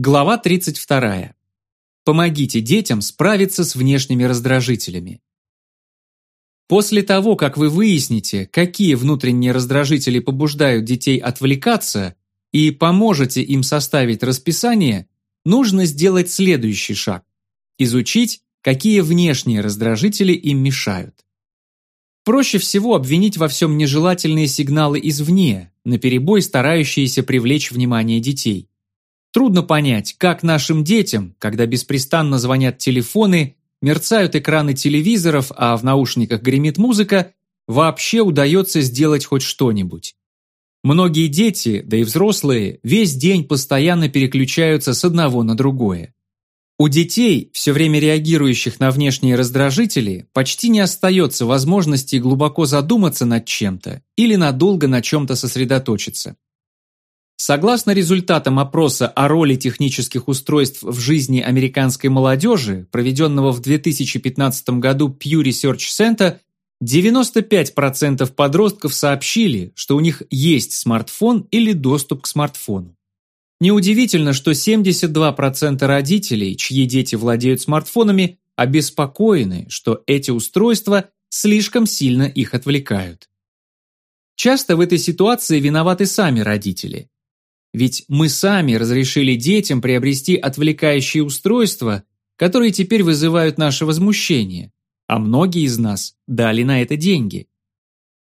Глава 32. Помогите детям справиться с внешними раздражителями. После того, как вы выясните, какие внутренние раздражители побуждают детей отвлекаться, и поможете им составить расписание, нужно сделать следующий шаг – изучить, какие внешние раздражители им мешают. Проще всего обвинить во всем нежелательные сигналы извне, наперебой старающиеся привлечь внимание детей. Трудно понять, как нашим детям, когда беспрестанно звонят телефоны, мерцают экраны телевизоров, а в наушниках гремит музыка, вообще удается сделать хоть что-нибудь. Многие дети, да и взрослые, весь день постоянно переключаются с одного на другое. У детей, все время реагирующих на внешние раздражители, почти не остается возможности глубоко задуматься над чем-то или надолго на чем-то сосредоточиться. Согласно результатам опроса о роли технических устройств в жизни американской молодежи, проведенного в 2015 году Pew Research Center, 95% подростков сообщили, что у них есть смартфон или доступ к смартфону. Неудивительно, что 72% родителей, чьи дети владеют смартфонами, обеспокоены, что эти устройства слишком сильно их отвлекают. Часто в этой ситуации виноваты сами родители. Ведь мы сами разрешили детям приобрести отвлекающие устройства, которые теперь вызывают наше возмущение, а многие из нас дали на это деньги.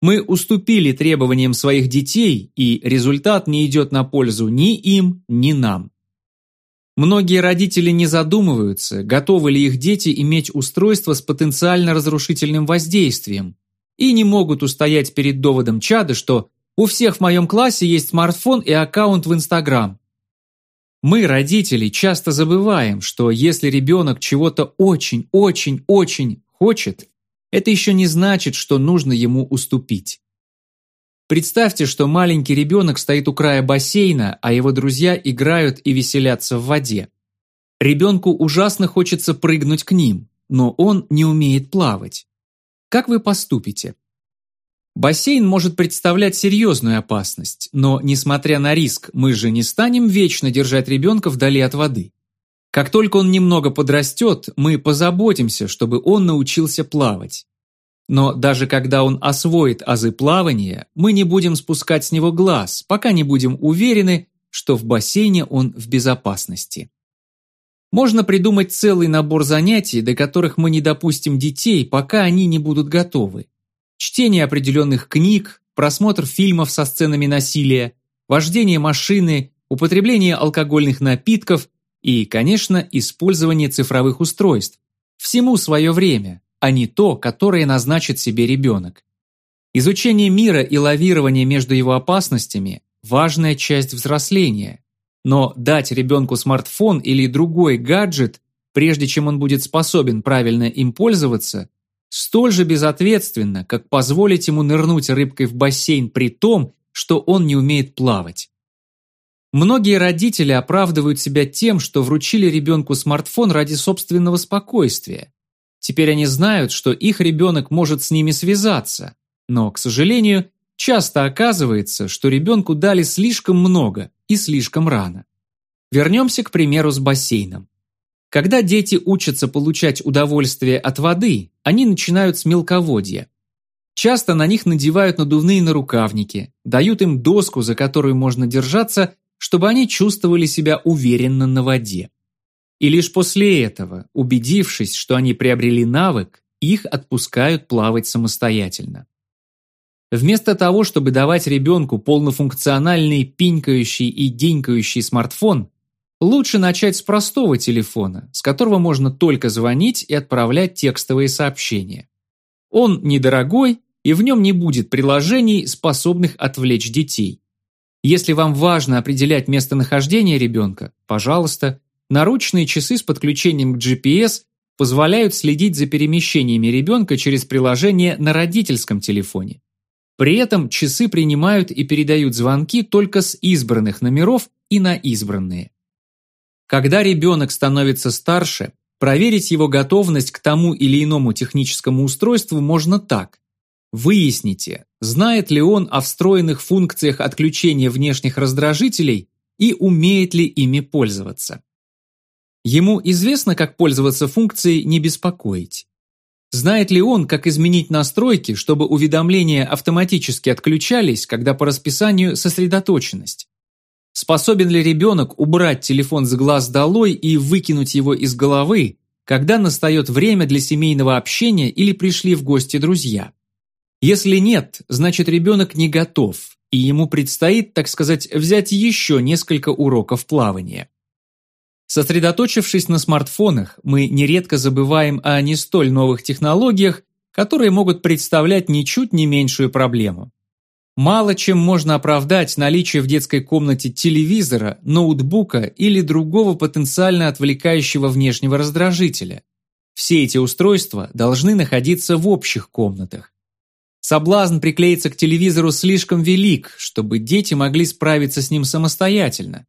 Мы уступили требованиям своих детей, и результат не идет на пользу ни им, ни нам. Многие родители не задумываются, готовы ли их дети иметь устройство с потенциально разрушительным воздействием, и не могут устоять перед доводом чада, что у всех в моем классе есть смартфон и аккаунт в Инстаграм. Мы, родители, часто забываем, что если ребенок чего-то очень-очень-очень хочет, это еще не значит, что нужно ему уступить. Представьте, что маленький ребенок стоит у края бассейна, а его друзья играют и веселятся в воде. Ребенку ужасно хочется прыгнуть к ним, но он не умеет плавать. Как вы поступите? Бассейн может представлять серьезную опасность, но, несмотря на риск, мы же не станем вечно держать ребенка вдали от воды. Как только он немного подрастет, мы позаботимся, чтобы он научился плавать. Но даже когда он освоит азы плавания, мы не будем спускать с него глаз, пока не будем уверены, что в бассейне он в безопасности. Можно придумать целый набор занятий, до которых мы не допустим детей, пока они не будут готовы чтение определенных книг, просмотр фильмов со сценами насилия, вождение машины, употребление алкогольных напитков и, конечно, использование цифровых устройств. Всему свое время, а не то, которое назначит себе ребенок. Изучение мира и лавирование между его опасностями – важная часть взросления. Но дать ребенку смартфон или другой гаджет, прежде чем он будет способен правильно им пользоваться, Столь же безответственно, как позволить ему нырнуть рыбкой в бассейн при том, что он не умеет плавать. Многие родители оправдывают себя тем, что вручили ребенку смартфон ради собственного спокойствия. Теперь они знают, что их ребенок может с ними связаться, но, к сожалению, часто оказывается, что ребенку дали слишком много и слишком рано. Вернемся к примеру с бассейном. Когда дети учатся получать удовольствие от воды, они начинают с мелководья. Часто на них надевают надувные нарукавники, дают им доску, за которую можно держаться, чтобы они чувствовали себя уверенно на воде. И лишь после этого, убедившись, что они приобрели навык, их отпускают плавать самостоятельно. Вместо того, чтобы давать ребенку полнофункциональный пинькающий и денькающий смартфон, Лучше начать с простого телефона, с которого можно только звонить и отправлять текстовые сообщения. Он недорогой, и в нем не будет приложений, способных отвлечь детей. Если вам важно определять местонахождение ребенка, пожалуйста, наручные часы с подключением к GPS позволяют следить за перемещениями ребенка через приложение на родительском телефоне. При этом часы принимают и передают звонки только с избранных номеров и на избранные. Когда ребенок становится старше, проверить его готовность к тому или иному техническому устройству можно так. Выясните, знает ли он о встроенных функциях отключения внешних раздражителей и умеет ли ими пользоваться. Ему известно, как пользоваться функцией «не беспокоить». Знает ли он, как изменить настройки, чтобы уведомления автоматически отключались, когда по расписанию сосредоточенность? Способен ли ребенок убрать телефон с глаз долой и выкинуть его из головы, когда настает время для семейного общения или пришли в гости друзья? Если нет, значит ребенок не готов, и ему предстоит, так сказать, взять еще несколько уроков плавания. Сосредоточившись на смартфонах, мы нередко забываем о не столь новых технологиях, которые могут представлять ничуть не меньшую проблему. Мало чем можно оправдать наличие в детской комнате телевизора, ноутбука или другого потенциально отвлекающего внешнего раздражителя. Все эти устройства должны находиться в общих комнатах. Соблазн приклеиться к телевизору слишком велик, чтобы дети могли справиться с ним самостоятельно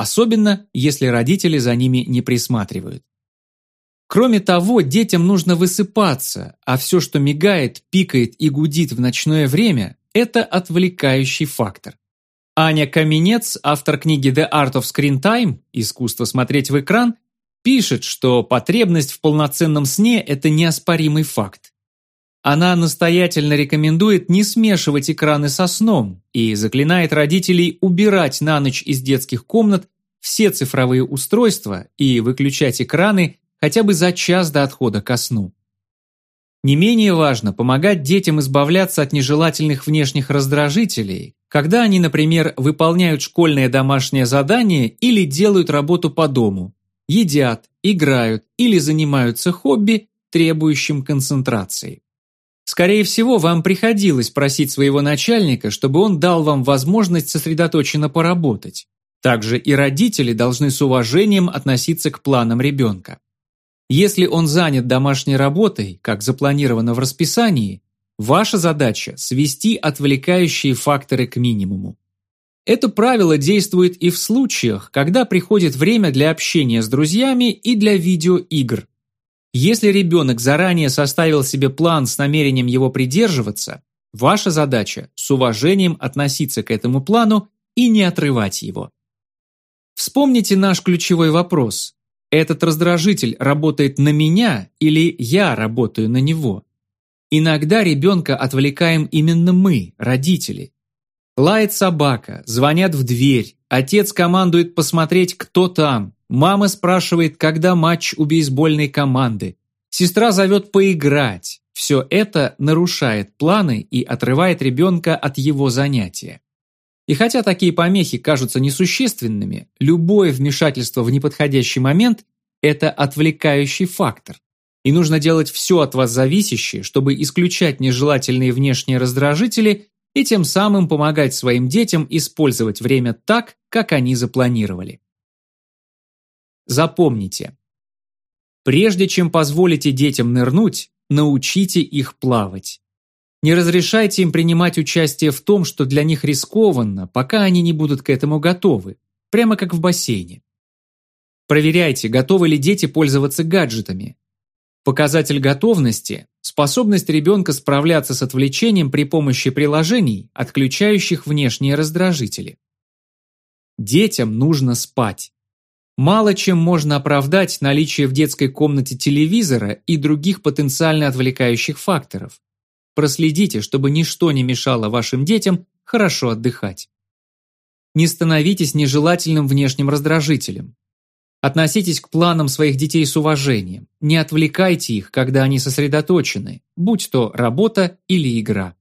особенно если родители за ними не присматривают. Кроме того, детям нужно высыпаться, а все, что мигает, пикает и гудит в ночное время, это отвлекающий фактор. Аня Каменец, автор книги The Art of Screen Time «Искусство смотреть в экран», пишет, что потребность в полноценном сне – это неоспоримый факт. Она настоятельно рекомендует не смешивать экраны со сном и заклинает родителей убирать на ночь из детских комнат все цифровые устройства и выключать экраны хотя бы за час до отхода ко сну. Не менее важно помогать детям избавляться от нежелательных внешних раздражителей, когда они, например, выполняют школьное домашнее задание или делают работу по дому, едят, играют или занимаются хобби, требующим концентрации. Скорее всего, вам приходилось просить своего начальника, чтобы он дал вам возможность сосредоточенно поработать. Также и родители должны с уважением относиться к планам ребенка. Если он занят домашней работой, как запланировано в расписании, ваша задача – свести отвлекающие факторы к минимуму. Это правило действует и в случаях, когда приходит время для общения с друзьями и для видеоигр. Если ребенок заранее составил себе план с намерением его придерживаться, ваша задача с уважением относиться к этому плану и не отрывать его. Вспомните наш ключевой вопрос. Этот раздражитель работает на меня или я работаю на него? Иногда ребенка отвлекаем именно мы, родители. Лает собака, звонят в дверь, отец командует посмотреть, кто там, Мама спрашивает, когда матч у бейсбольной команды. Сестра зовет поиграть. Все это нарушает планы и отрывает ребенка от его занятия. И хотя такие помехи кажутся несущественными, любое вмешательство в неподходящий момент – это отвлекающий фактор. И нужно делать все от вас зависящее, чтобы исключать нежелательные внешние раздражители и тем самым помогать своим детям использовать время так, как они запланировали. Запомните. Прежде чем позволите детям нырнуть, научите их плавать. Не разрешайте им принимать участие в том, что для них рискованно, пока они не будут к этому готовы, прямо как в бассейне. Проверяйте, готовы ли дети пользоваться гаджетами. Показатель готовности – способность ребенка справляться с отвлечением при помощи приложений, отключающих внешние раздражители. Детям нужно спать. Мало чем можно оправдать наличие в детской комнате телевизора и других потенциально отвлекающих факторов. Проследите, чтобы ничто не мешало вашим детям хорошо отдыхать. Не становитесь нежелательным внешним раздражителем. Относитесь к планам своих детей с уважением. Не отвлекайте их, когда они сосредоточены, будь то работа или игра.